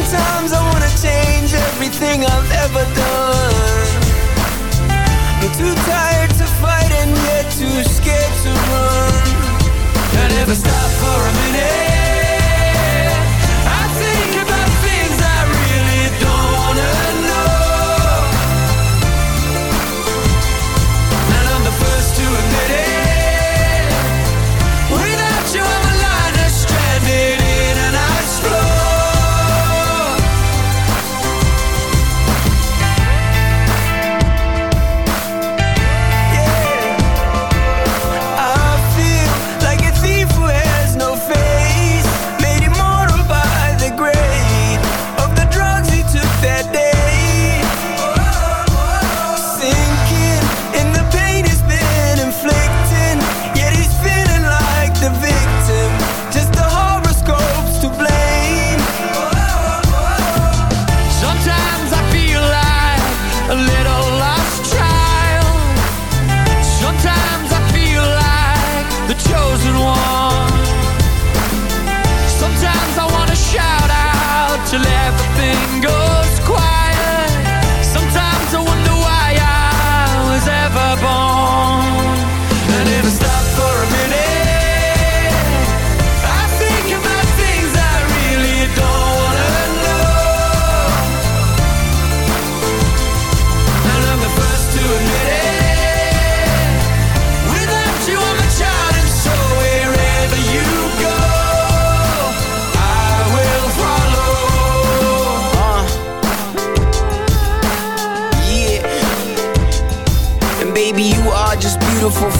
Sometimes I wanna change everything I've ever done. I'm too tired to fight and yet too scared to run. I never stop for a minute.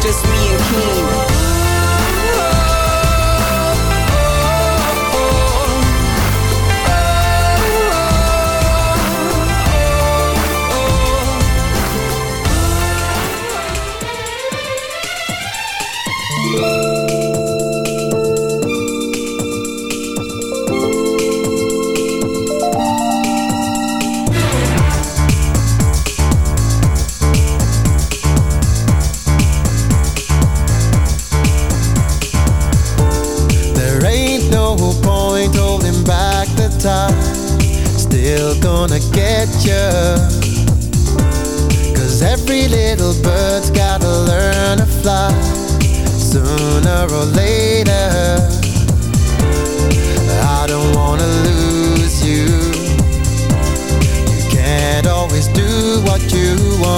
Just me and King.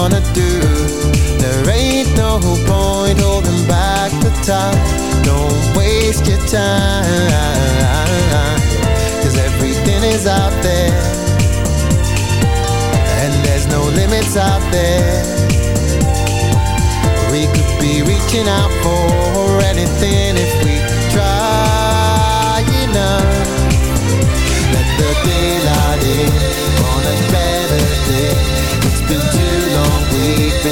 You wanna do. There ain't no point holding back the time. Don't waste your time. Cause everything is out there. And there's no limits out there. We could be reaching out for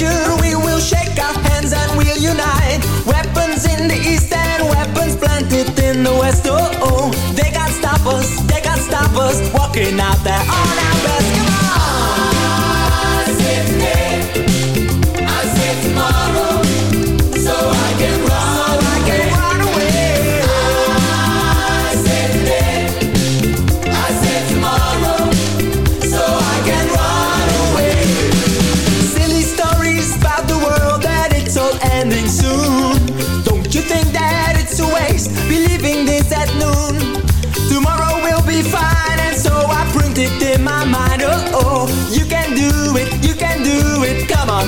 We will shake our hands and we'll unite. Weapons in the east and weapons planted in the west. Oh, oh. they can't stop us, they can't stop us. Walking out there on our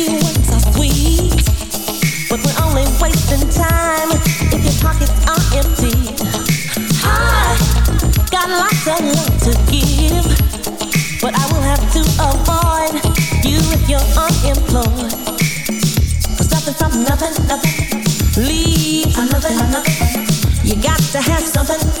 Are sweet, but we're only wasting time if your pockets are empty. I got lots of love to give, but I will have to avoid you if you're unemployed. Nothing from nothing, nothing. You got to have something.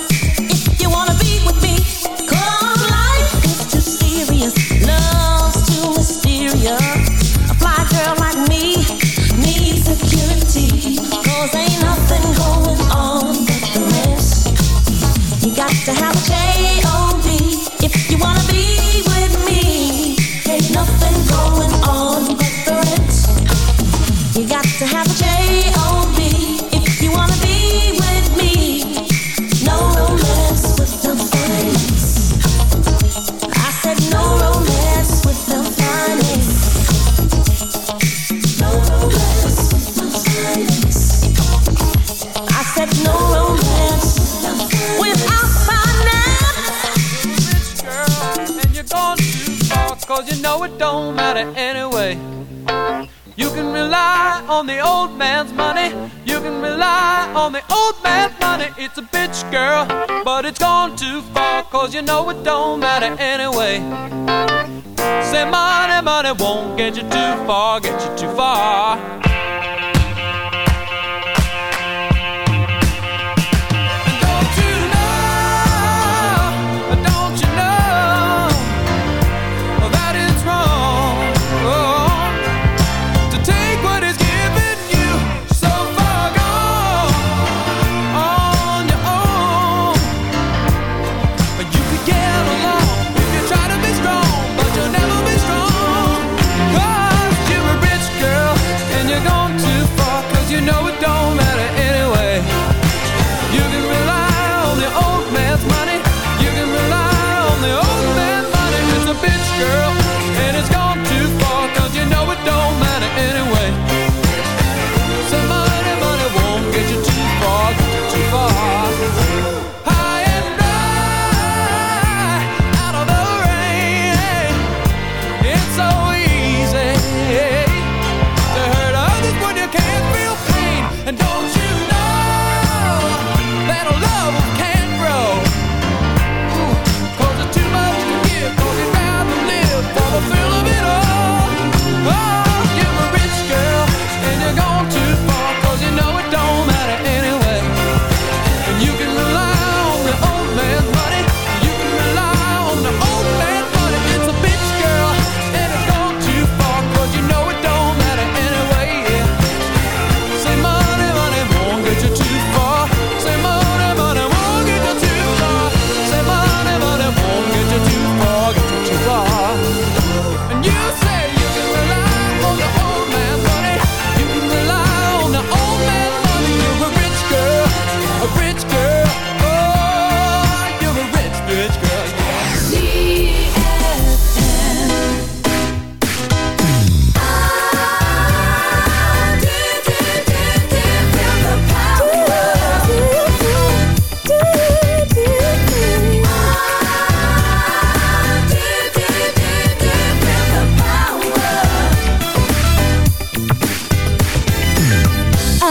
you know it don't matter anyway. Say money, money won't get you too far, get you too far.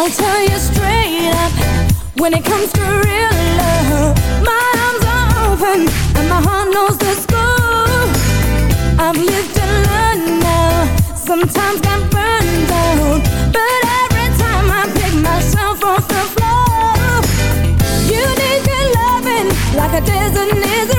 me tell you straight up When it comes to real love My arms are open And my heart knows the score. I've lived and learned now Sometimes got burned out But every time I pick myself off the floor You need your loving Like a desert is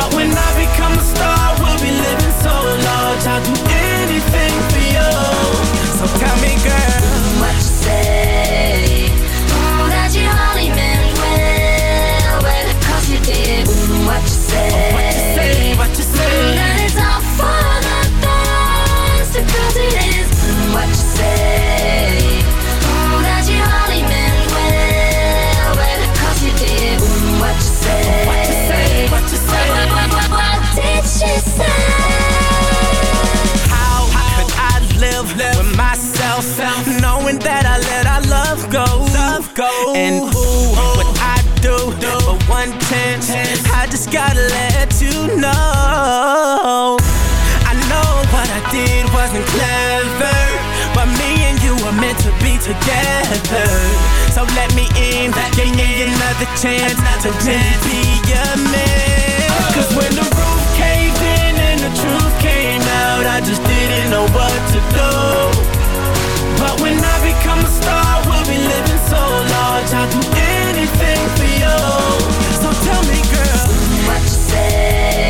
But when I become a star, we'll be living so large. I'll do anything for you. So tell me, girl, What you say? You only cause you did. Love goes, Love go. And ooh, what I do for one chance, I just gotta let you know. I know what I did wasn't clever, but me and you were meant to be together. So let me in, give me another chance to really be your man. Cause when the roof caved in and the truth came out, I just didn't know what to do. But when I become a star, large. I'll do anything for you. So tell me, girl, What you say?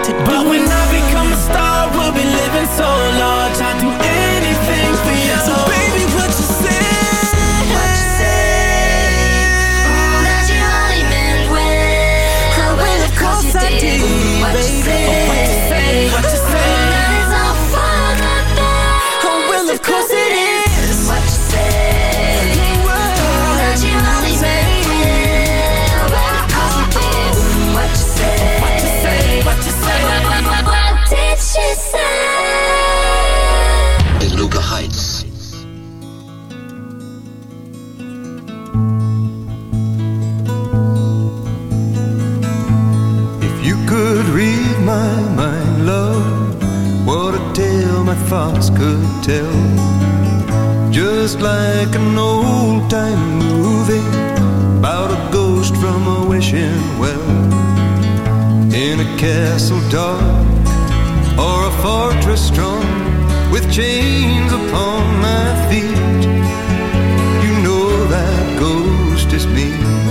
Just like an old time movie about a ghost from a wishing well. In a castle dark or a fortress strong with chains upon my feet. You know that ghost is me.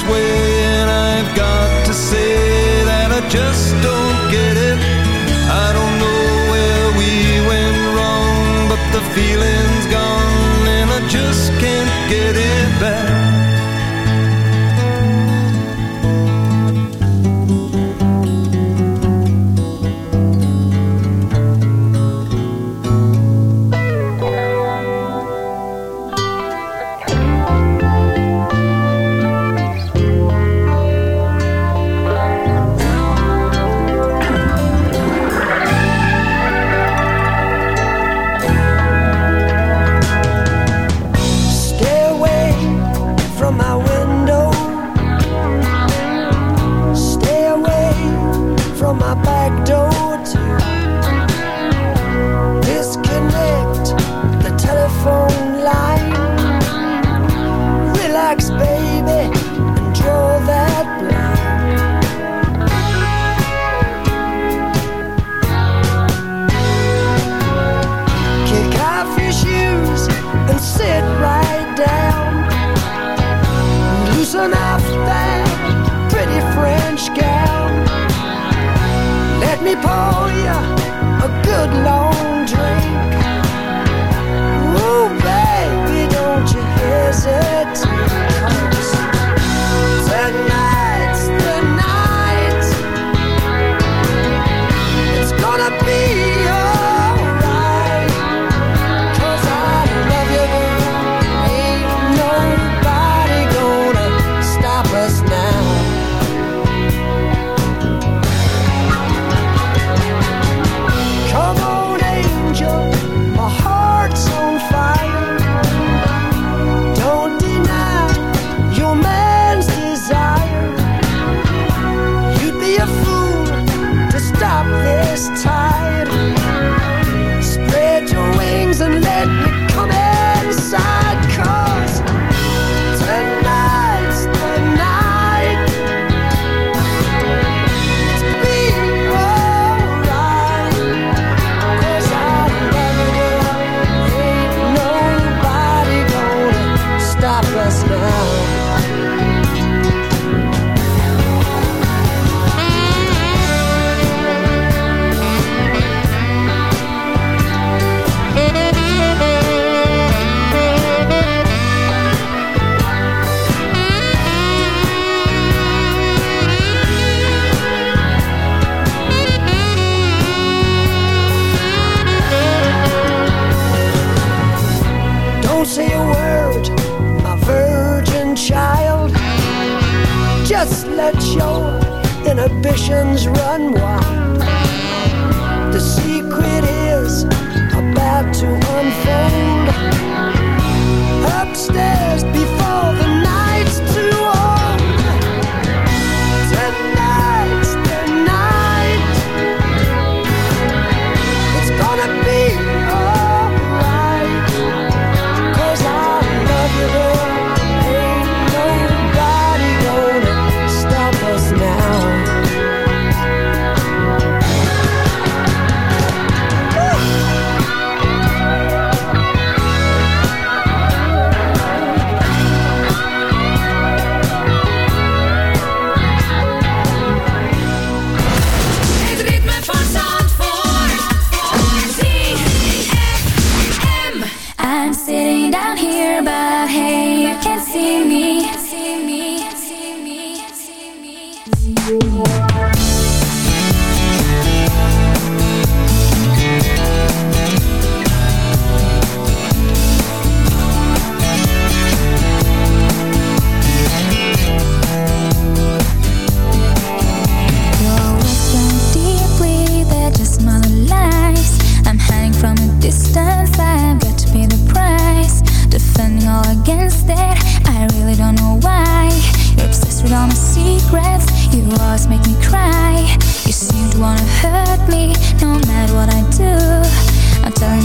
this way, and I've got to say that I just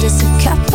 just a couple,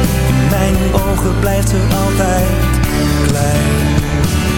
in mijn ogen blijft ze altijd klein.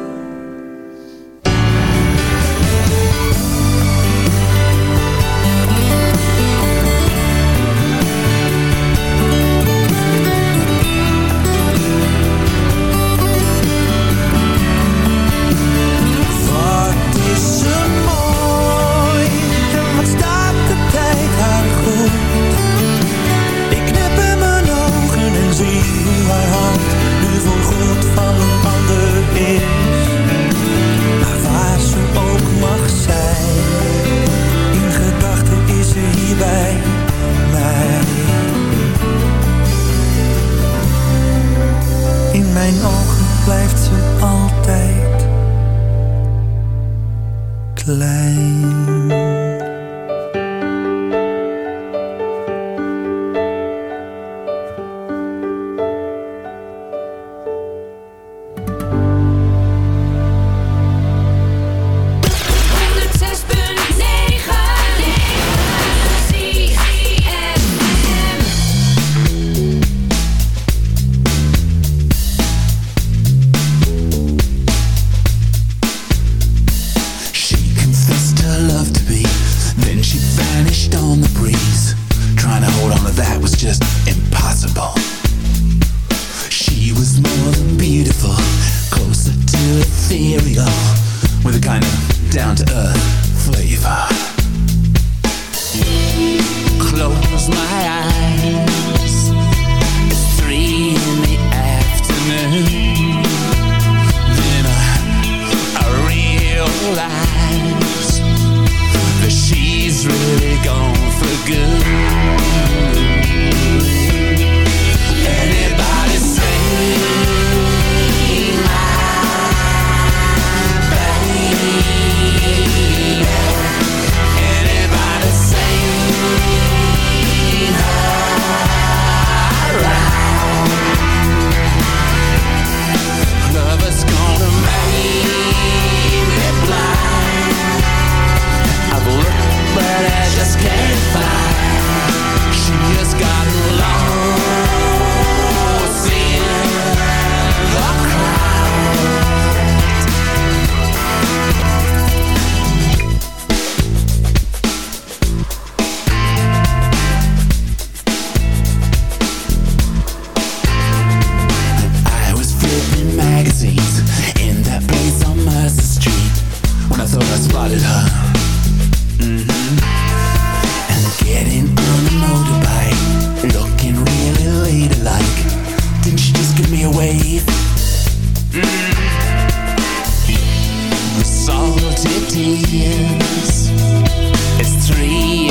three